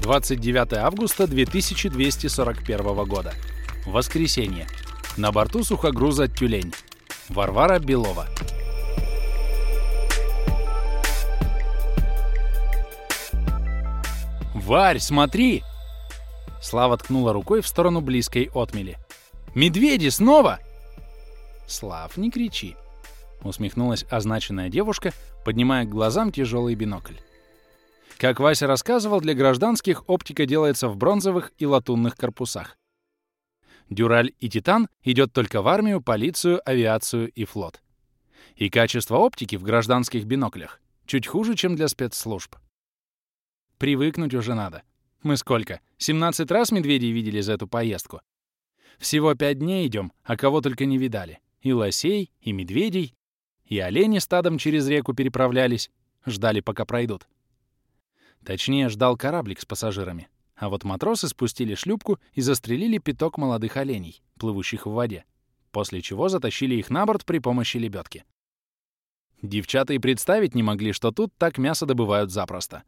29 августа 2241 года. Воскресенье. На борту сухогруза «Тюлень». Варвара Белова. «Варь, смотри!» Слава ткнула рукой в сторону близкой отмели. «Медведи снова!» «Слав, не кричи!» Усмехнулась означенная девушка, поднимая к глазам тяжелый бинокль. Как Вася рассказывал, для гражданских оптика делается в бронзовых и латунных корпусах. Дюраль и Титан идет только в армию, полицию, авиацию и флот. И качество оптики в гражданских биноклях чуть хуже, чем для спецслужб. Привыкнуть уже надо. Мы сколько? 17 раз медведей видели за эту поездку. Всего пять дней идем, а кого только не видали. И лосей, и медведей, и олени стадом через реку переправлялись, ждали, пока пройдут. Точнее, ждал кораблик с пассажирами. А вот матросы спустили шлюпку и застрелили пяток молодых оленей, плывущих в воде, после чего затащили их на борт при помощи лебедки. Девчата и представить не могли, что тут так мясо добывают запросто.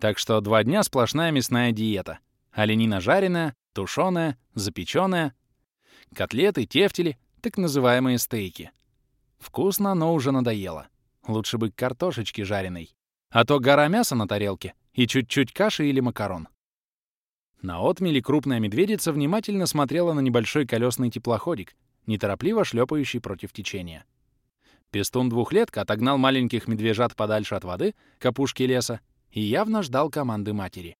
Так что два дня сплошная мясная диета. Оленина жареная, тушеная, запеченная, котлеты, тефтели, так называемые стейки. Вкусно, но уже надоело. Лучше бы картошечки жареной. А то гора мяса на тарелке и чуть-чуть каши или макарон. На отмеле крупная медведица внимательно смотрела на небольшой колесный теплоходик, неторопливо шлепающий против течения. Пестун-двухлетка отогнал маленьких медвежат подальше от воды, к опушке леса, и явно ждал команды матери.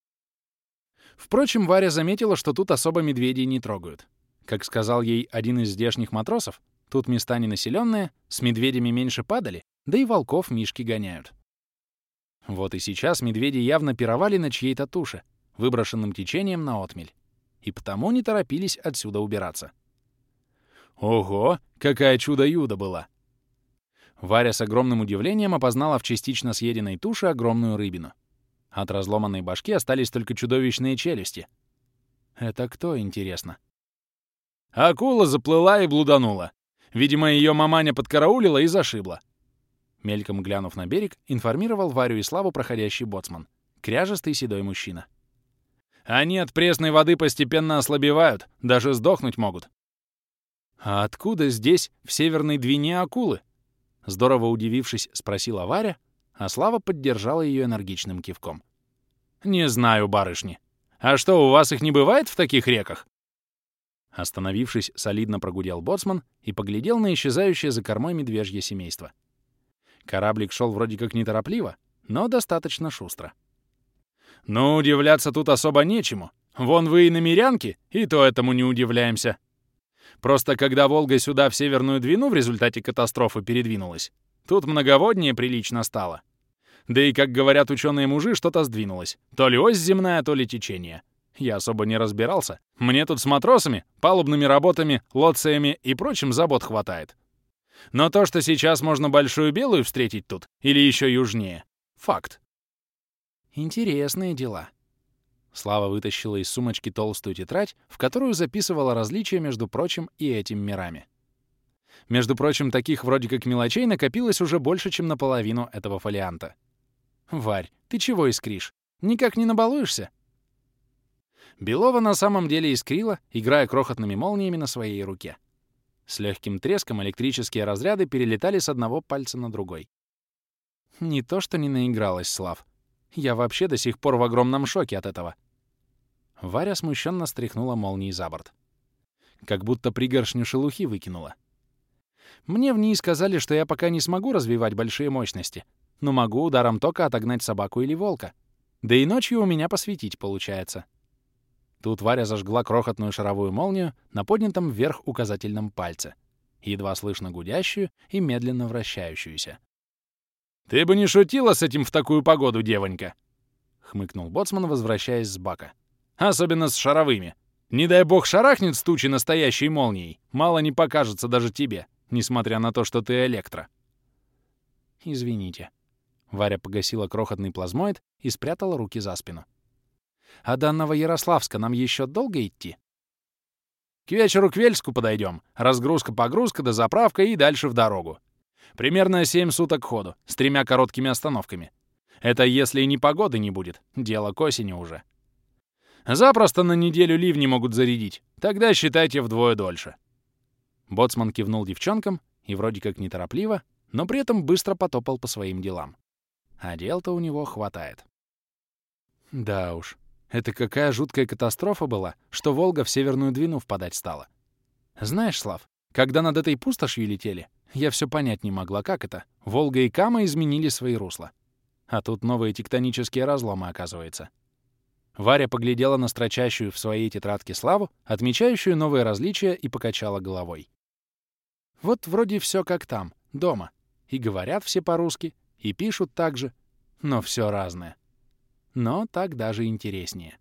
Впрочем, Варя заметила, что тут особо медведей не трогают. Как сказал ей один из здешних матросов, тут места ненаселенные, с медведями меньше падали, да и волков мишки гоняют. Вот и сейчас медведи явно пировали на чьей-то туше, выброшенным течением на отмель, и потому не торопились отсюда убираться. Ого, какая чудо-юдо была! Варя с огромным удивлением опознала в частично съеденной туше огромную рыбину. От разломанной башки остались только чудовищные челюсти. Это кто, интересно? Акула заплыла и блуданула. Видимо, ее маманя подкараулила и зашибла. Мельком глянув на берег, информировал Варю и Славу проходящий боцман. Кряжестый седой мужчина. Они от пресной воды постепенно ослабевают, даже сдохнуть могут. А откуда здесь, в Северной Двине, акулы? Здорово удивившись, спросила Варя, а Слава поддержала ее энергичным кивком. «Не знаю, барышни. А что, у вас их не бывает в таких реках?» Остановившись, солидно прогудел боцман и поглядел на исчезающее за кормой медвежье семейство. Кораблик шел вроде как неторопливо, но достаточно шустро. «Ну, удивляться тут особо нечему. Вон вы и намерянки, и то этому не удивляемся. Просто когда Волга сюда в Северную Двину в результате катастрофы передвинулась, тут многоводнее прилично стало. Да и, как говорят ученые-мужи, что-то сдвинулось. То ли ось земная, то ли течение. Я особо не разбирался. Мне тут с матросами, палубными работами, лоциями и прочим забот хватает. Но то, что сейчас можно Большую Белую встретить тут, или еще южнее — факт. Интересные дела. Слава вытащила из сумочки толстую тетрадь, в которую записывала различия между прочим и этим мирами. Между прочим, таких вроде как мелочей накопилось уже больше, чем наполовину этого фолианта. «Варь, ты чего искришь? Никак не набалуешься?» Белова на самом деле искрила, играя крохотными молниями на своей руке. С легким треском электрические разряды перелетали с одного пальца на другой. Не то, что не наигралась, Слав. Я вообще до сих пор в огромном шоке от этого. Варя смущенно стряхнула молнией за борт. Как будто пригоршню шелухи выкинула. Мне в ней сказали, что я пока не смогу развивать большие мощности, но могу ударом тока отогнать собаку или волка. Да и ночью у меня посветить получается. Тут Варя зажгла крохотную шаровую молнию на поднятом вверх указательном пальце, едва слышно гудящую и медленно вращающуюся. «Ты бы не шутила с этим в такую погоду, девонька!» — хмыкнул боцман, возвращаясь с бака. «Особенно с шаровыми. Не дай бог шарахнет с тучи настоящей молнией, мало не покажется даже тебе, несмотря на то, что ты электро». «Извините». Варя погасила крохотный плазмоид и спрятала руки за спину. А до Новоярославска нам еще долго идти? К вечеру к Вельску подойдем. Разгрузка-погрузка до заправка и дальше в дорогу. Примерно 7 суток ходу, с тремя короткими остановками. Это если и не погоды не будет, дело к осени уже. Запросто на неделю ливни могут зарядить. Тогда считайте вдвое дольше. Боцман кивнул девчонкам и вроде как неторопливо, но при этом быстро потопал по своим делам. А дел-то у него хватает. Да уж, это какая жуткая катастрофа была, что Волга в Северную Двину впадать стала. Знаешь, Слав, когда над этой пустошью летели, я все понять не могла, как это. Волга и Кама изменили свои русла. А тут новые тектонические разломы, оказывается. Варя поглядела на строчащую в своей тетрадке Славу, отмечающую новые различия, и покачала головой. Вот вроде все как там, дома. И говорят все по-русски, и пишут так же, но все разное. Но так даже интереснее.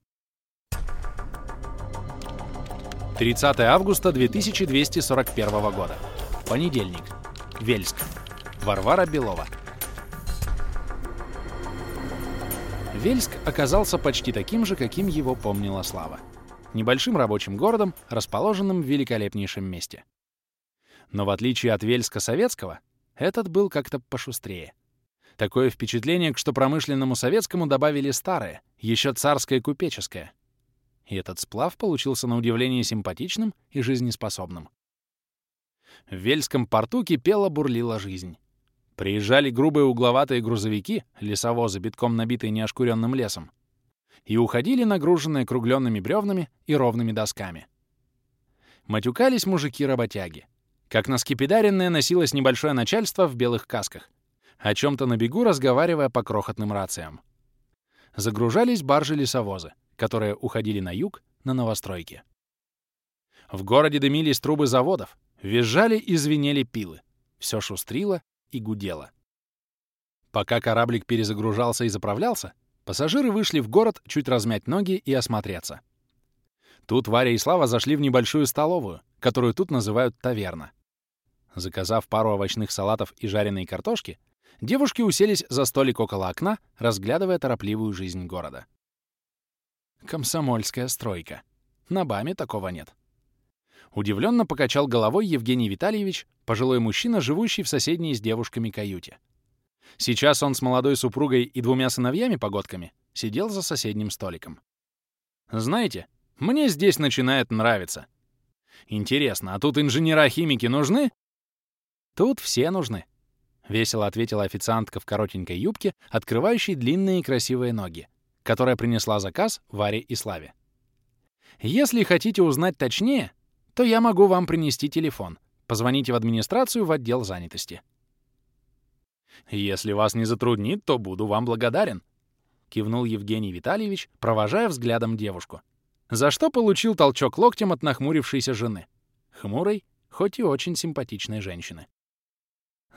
30 августа 2241 года. Понедельник. Вельск. Варвара Белова. Вельск оказался почти таким же, каким его помнила Слава. Небольшим рабочим городом, расположенным в великолепнейшем месте. Но в отличие от Вельска советского, этот был как-то пошустрее. Такое впечатление, что промышленному советскому добавили старое, еще царское купеческое. И этот сплав получился на удивление симпатичным и жизнеспособным. В Вельском порту кипела-бурлила жизнь. Приезжали грубые угловатые грузовики, лесовозы, битком набитые неошкуренным лесом, и уходили нагруженные кругленными бревнами и ровными досками. Матюкались мужики-работяги. Как на скипидаренное носилось небольшое начальство в белых касках, о чем-то на бегу разговаривая по крохотным рациям. Загружались баржи-лесовозы, которые уходили на юг, на новостройки. В городе дымились трубы заводов, визжали и звенели пилы. Все шустрило и гудело. Пока кораблик перезагружался и заправлялся, пассажиры вышли в город чуть размять ноги и осмотреться. Тут Варя и Слава зашли в небольшую столовую, которую тут называют таверна. Заказав пару овощных салатов и жареной картошки, девушки уселись за столик около окна, разглядывая торопливую жизнь города. Комсомольская стройка. На БАМе такого нет. Удивленно покачал головой Евгений Витальевич, пожилой мужчина, живущий в соседней с девушками каюте. Сейчас он с молодой супругой и двумя сыновьями-погодками сидел за соседним столиком. «Знаете, мне здесь начинает нравиться. Интересно, а тут инженера-химики нужны?» «Тут все нужны», — весело ответила официантка в коротенькой юбке, открывающей длинные красивые ноги, которая принесла заказ Варе и Славе. «Если хотите узнать точнее, то я могу вам принести телефон. Позвоните в администрацию в отдел занятости. Если вас не затруднит, то буду вам благодарен, кивнул Евгений Витальевич, провожая взглядом девушку. За что получил толчок локтем от нахмурившейся жены. Хмурой, хоть и очень симпатичной женщины.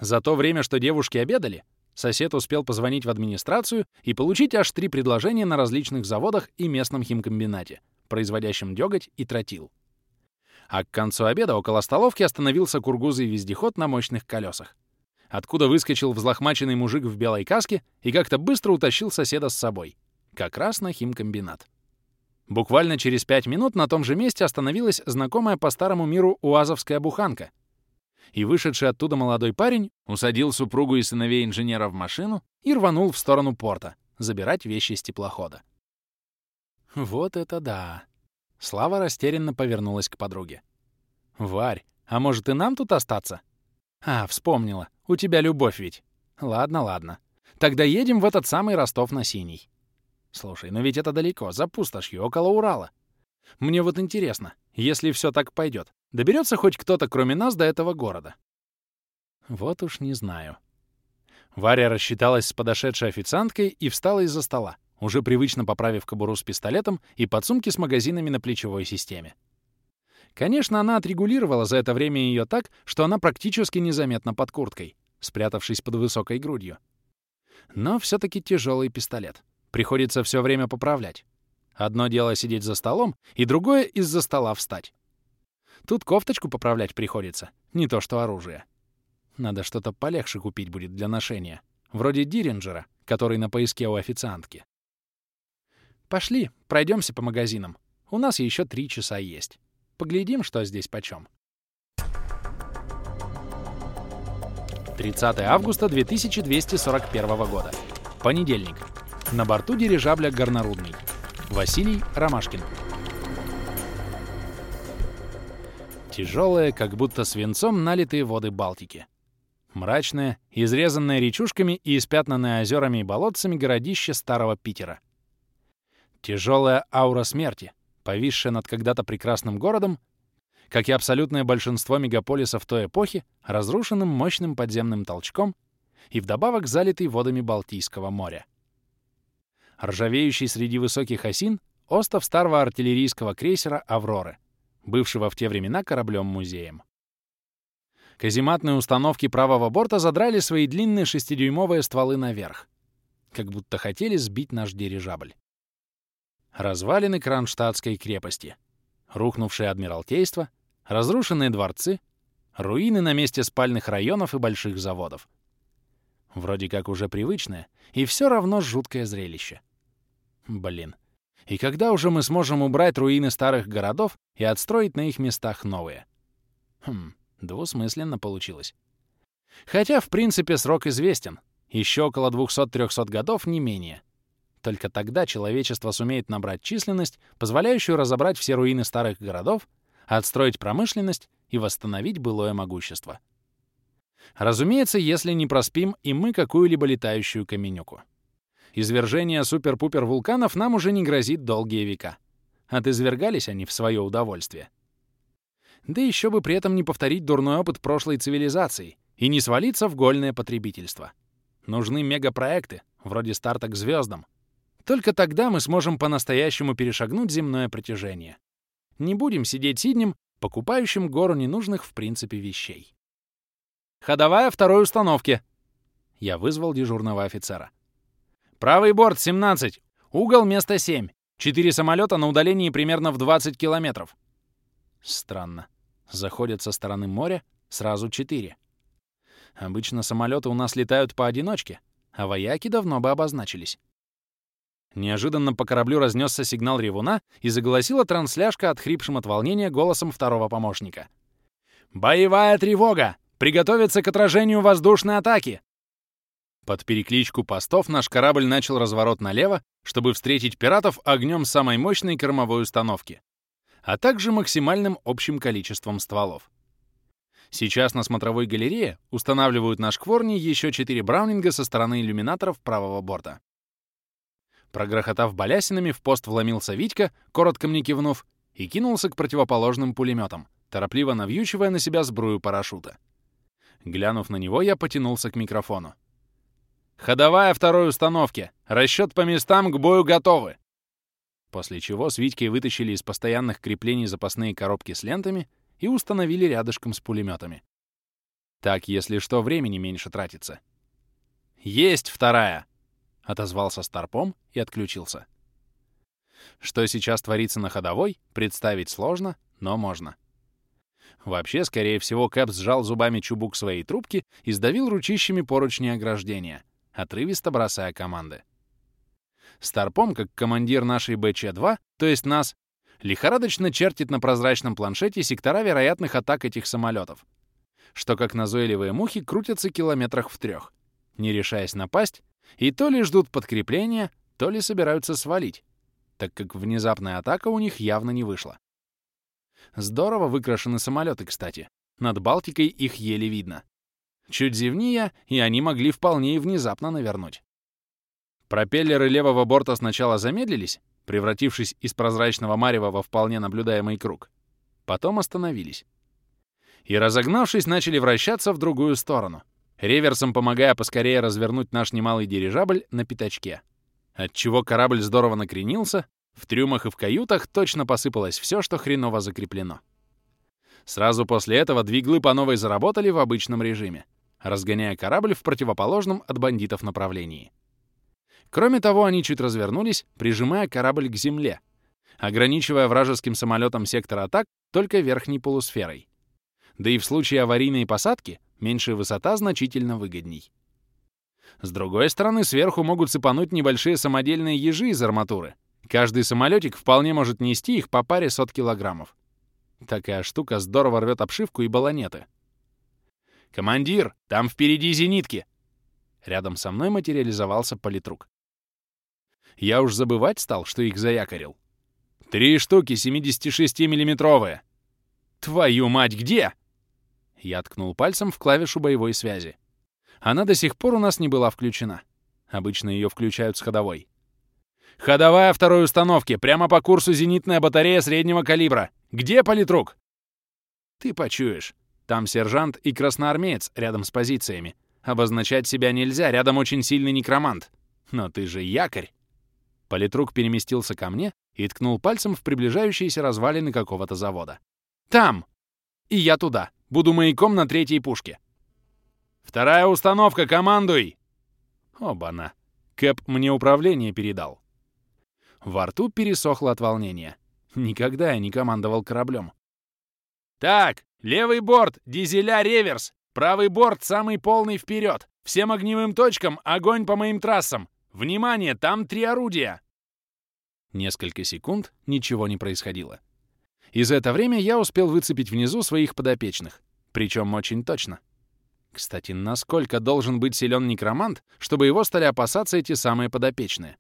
За то время, что девушки обедали, сосед успел позвонить в администрацию и получить аж три предложения на различных заводах и местном химкомбинате, производящем дёготь и тротил а к концу обеда около столовки остановился кургузый вездеход на мощных колесах, откуда выскочил взлохмаченный мужик в белой каске и как-то быстро утащил соседа с собой, как раз на химкомбинат. Буквально через пять минут на том же месте остановилась знакомая по старому миру уазовская буханка, и вышедший оттуда молодой парень усадил супругу и сыновей инженера в машину и рванул в сторону порта, забирать вещи с теплохода. Вот это да! Слава растерянно повернулась к подруге. «Варь, а может и нам тут остаться?» «А, вспомнила. У тебя любовь ведь. Ладно, ладно. Тогда едем в этот самый Ростов-на-Синий. Слушай, но ведь это далеко, за пустошью, около Урала. Мне вот интересно, если все так пойдет, доберется хоть кто-то, кроме нас, до этого города?» Вот уж не знаю. Варя рассчиталась с подошедшей официанткой и встала из-за стола уже привычно поправив кобуру с пистолетом и подсумки с магазинами на плечевой системе. Конечно, она отрегулировала за это время ее так, что она практически незаметна под курткой, спрятавшись под высокой грудью. Но все-таки тяжелый пистолет. Приходится все время поправлять. Одно дело сидеть за столом, и другое — из-за стола встать. Тут кофточку поправлять приходится, не то что оружие. Надо что-то полегче купить будет для ношения, вроде Диринджера, который на поиске у официантки. Пошли, пройдемся по магазинам. У нас еще три часа есть. Поглядим, что здесь почем. 30 августа 2241 года. Понедельник. На борту дирижабля «Горнорудный». Василий Ромашкин. Тяжелые, как будто свинцом налитые воды Балтики. Мрачное, изрезанное речушками и испятнанное озерами и болотцами городище старого Питера. Тяжелая аура смерти, повисшая над когда-то прекрасным городом, как и абсолютное большинство мегаполисов той эпохи, разрушенным мощным подземным толчком и вдобавок залитый водами Балтийского моря. Ржавеющий среди высоких осин остов старого артиллерийского крейсера «Авроры», бывшего в те времена кораблем-музеем. Казематные установки правого борта задрали свои длинные шестидюймовые стволы наверх, как будто хотели сбить наш дирижабль. Развалины Кронштадтской крепости, рухнувшее адмиралтейство, разрушенные дворцы, руины на месте спальных районов и больших заводов. Вроде как уже привычное, и все равно жуткое зрелище. Блин. И когда уже мы сможем убрать руины старых городов и отстроить на их местах новые? Хм, Двусмысленно получилось. Хотя, в принципе, срок известен. Еще около 200-300 годов, не менее. Только тогда человечество сумеет набрать численность, позволяющую разобрать все руины старых городов, отстроить промышленность и восстановить былое могущество. Разумеется, если не проспим и мы какую-либо летающую каменюку. Извержение супер-пупер вулканов нам уже не грозит долгие века. Отизвергались они в свое удовольствие. Да еще бы при этом не повторить дурной опыт прошлой цивилизации и не свалиться в гольное потребительство. Нужны мегапроекты, вроде старта к звездам. Только тогда мы сможем по-настоящему перешагнуть земное протяжение. Не будем сидеть сиднем, покупающим гору ненужных в принципе вещей. «Ходовая второй установки!» Я вызвал дежурного офицера. «Правый борт 17, угол место 7. Четыре самолета на удалении примерно в 20 километров». Странно. Заходят со стороны моря сразу четыре. Обычно самолеты у нас летают поодиночке, а вояки давно бы обозначились. Неожиданно по кораблю разнесся сигнал ревуна и заголосила трансляшка отхрипшим от волнения голосом второго помощника. «Боевая тревога! Приготовиться к отражению воздушной атаки!» Под перекличку постов наш корабль начал разворот налево, чтобы встретить пиратов огнем самой мощной кормовой установки а также максимальным общим количеством стволов. Сейчас на смотровой галерее устанавливают на шкворне еще четыре браунинга со стороны иллюминаторов правого борта. Прогрохотав балясинами, в пост вломился Витька, коротко мне кивнув, и кинулся к противоположным пулеметам, торопливо навьючивая на себя сбрую парашюта. Глянув на него, я потянулся к микрофону. «Ходовая второй установки! Расчет по местам к бою готовы!» После чего с Витькой вытащили из постоянных креплений запасные коробки с лентами и установили рядышком с пулеметами. Так, если что, времени меньше тратится. «Есть вторая!» — отозвался Старпом и отключился. Что сейчас творится на ходовой, представить сложно, но можно. Вообще, скорее всего, Кэп сжал зубами чубук своей трубки и сдавил ручищами поручни ограждения, отрывисто бросая команды. Старпом, как командир нашей БЧ-2, то есть нас, лихорадочно чертит на прозрачном планшете сектора вероятных атак этих самолетов, что, как назойливые мухи, крутятся километрах в трех, не решаясь напасть, и то ли ждут подкрепления, то ли собираются свалить, так как внезапная атака у них явно не вышла. Здорово выкрашены самолеты, кстати. Над Балтикой их еле видно. Чуть зевни я, и они могли вполне и внезапно навернуть. Пропеллеры левого борта сначала замедлились, превратившись из прозрачного марева во вполне наблюдаемый круг. Потом остановились. И, разогнавшись, начали вращаться в другую сторону, реверсом помогая поскорее развернуть наш немалый дирижабль на пятачке. Отчего корабль здорово накренился, в трюмах и в каютах точно посыпалось все, что хреново закреплено. Сразу после этого двиглы по новой заработали в обычном режиме, разгоняя корабль в противоположном от бандитов направлении. Кроме того, они чуть развернулись, прижимая корабль к земле, ограничивая вражеским самолетом сектор атак только верхней полусферой. Да и в случае аварийной посадки меньшая высота значительно выгодней. С другой стороны, сверху могут сыпануть небольшие самодельные ежи из арматуры. Каждый самолетик вполне может нести их по паре сот килограммов. Такая штука здорово рвет обшивку и баллонеты. «Командир, там впереди зенитки!» Рядом со мной материализовался политрук. Я уж забывать стал, что их заякорил. Три штуки 76-миллиметровые. Твою мать, где? Я ткнул пальцем в клавишу боевой связи. Она до сих пор у нас не была включена. Обычно ее включают с ходовой. «Ходовая второй установки, прямо по курсу зенитная батарея среднего калибра. Где политрук?» «Ты почуешь. Там сержант и красноармеец рядом с позициями. Обозначать себя нельзя, рядом очень сильный некромант. Но ты же якорь!» Политрук переместился ко мне и ткнул пальцем в приближающиеся развалины какого-то завода. «Там! И я туда. Буду маяком на третьей пушке». «Вторая установка, командуй!» Оба-на. Кэп мне управление передал. Во рту пересохло от волнения. Никогда я не командовал кораблем. «Так, левый борт, дизеля реверс, правый борт самый полный вперед, всем огневым точкам огонь по моим трассам! Внимание, там три орудия!» Несколько секунд ничего не происходило. И за это время я успел выцепить внизу своих подопечных, причем очень точно. Кстати, насколько должен быть силен некромант, чтобы его стали опасаться эти самые подопечные?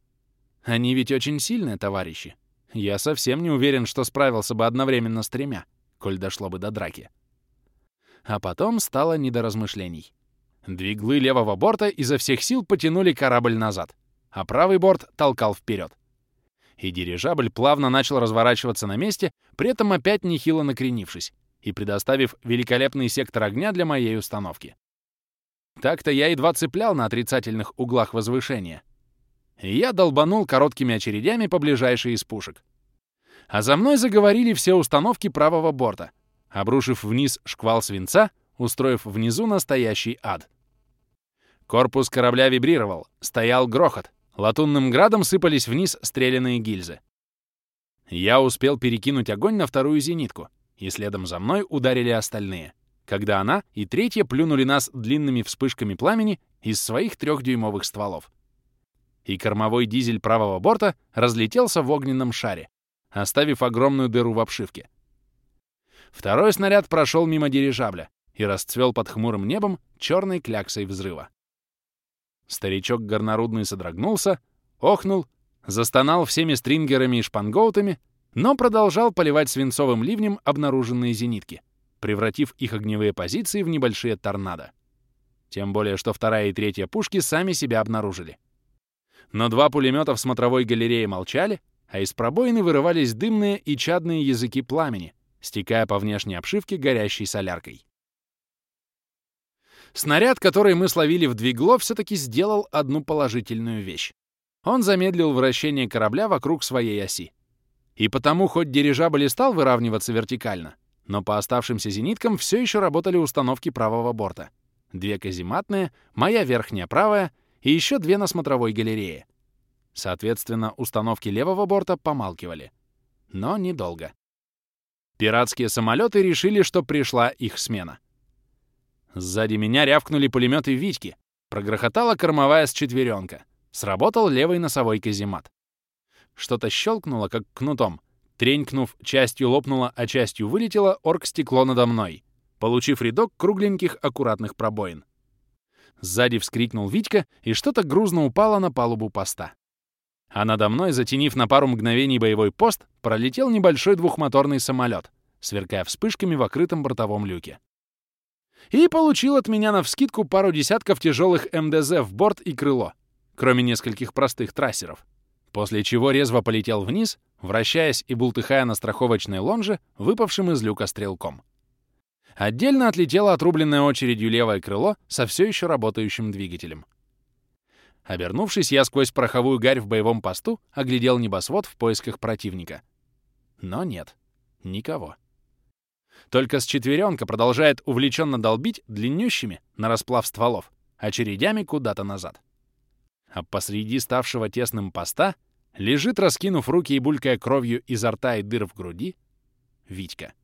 Они ведь очень сильные товарищи. Я совсем не уверен, что справился бы одновременно с тремя, коль дошло бы до драки. А потом стало не до размышлений. Двиглы левого борта изо всех сил потянули корабль назад, а правый борт толкал вперед. И дирижабль плавно начал разворачиваться на месте, при этом опять нехило накренившись и предоставив великолепный сектор огня для моей установки. Так-то я едва цеплял на отрицательных углах возвышения — и я долбанул короткими очередями по ближайшей из пушек. А за мной заговорили все установки правого борта, обрушив вниз шквал свинца, устроив внизу настоящий ад. Корпус корабля вибрировал, стоял грохот, латунным градом сыпались вниз стреляные гильзы. Я успел перекинуть огонь на вторую зенитку, и следом за мной ударили остальные, когда она и третья плюнули нас длинными вспышками пламени из своих трехдюймовых стволов и кормовой дизель правого борта разлетелся в огненном шаре, оставив огромную дыру в обшивке. Второй снаряд прошел мимо дирижабля и расцвел под хмурым небом черной кляксой взрыва. Старичок горнорудный содрогнулся, охнул, застонал всеми стрингерами и шпангоутами, но продолжал поливать свинцовым ливнем обнаруженные зенитки, превратив их огневые позиции в небольшие торнадо. Тем более, что вторая и третья пушки сами себя обнаружили. Но два пулемета в смотровой галерее молчали, а из пробоины вырывались дымные и чадные языки пламени, стекая по внешней обшивке горящей соляркой. Снаряд, который мы словили в двигло, все-таки сделал одну положительную вещь. Он замедлил вращение корабля вокруг своей оси. И потому, хоть дирижабль и стал выравниваться вертикально, но по оставшимся зениткам все еще работали установки правого борта. Две казематные, моя верхняя правая и еще две на смотровой галерее. Соответственно, установки левого борта помалкивали. Но недолго. Пиратские самолеты решили, что пришла их смена. Сзади меня рявкнули пулеметы Витьки. Прогрохотала кормовая с четверенка. Сработал левый носовой каземат. Что-то щелкнуло, как кнутом. Тренькнув, частью лопнуло, а частью вылетело орг-стекло надо мной, получив рядок кругленьких аккуратных пробоин. Сзади вскрикнул Витька, и что-то грузно упало на палубу поста. А надо мной, затенив на пару мгновений боевой пост, пролетел небольшой двухмоторный самолет, сверкая вспышками в окрытом бортовом люке. И получил от меня навскидку пару десятков тяжелых МДЗ в борт и крыло, кроме нескольких простых трассеров, после чего резво полетел вниз, вращаясь и бултыхая на страховочной лонже, выпавшим из люка стрелком. Отдельно отлетело отрубленное очередью левое крыло со все еще работающим двигателем. Обернувшись, я сквозь пороховую гарь в боевом посту оглядел небосвод в поисках противника. Но нет, никого. Только с четверенка продолжает увлеченно долбить длиннющими на расплав стволов, очередями куда-то назад. А посреди ставшего тесным поста лежит, раскинув руки и булькая кровью изо рта и дыр в груди, Витька.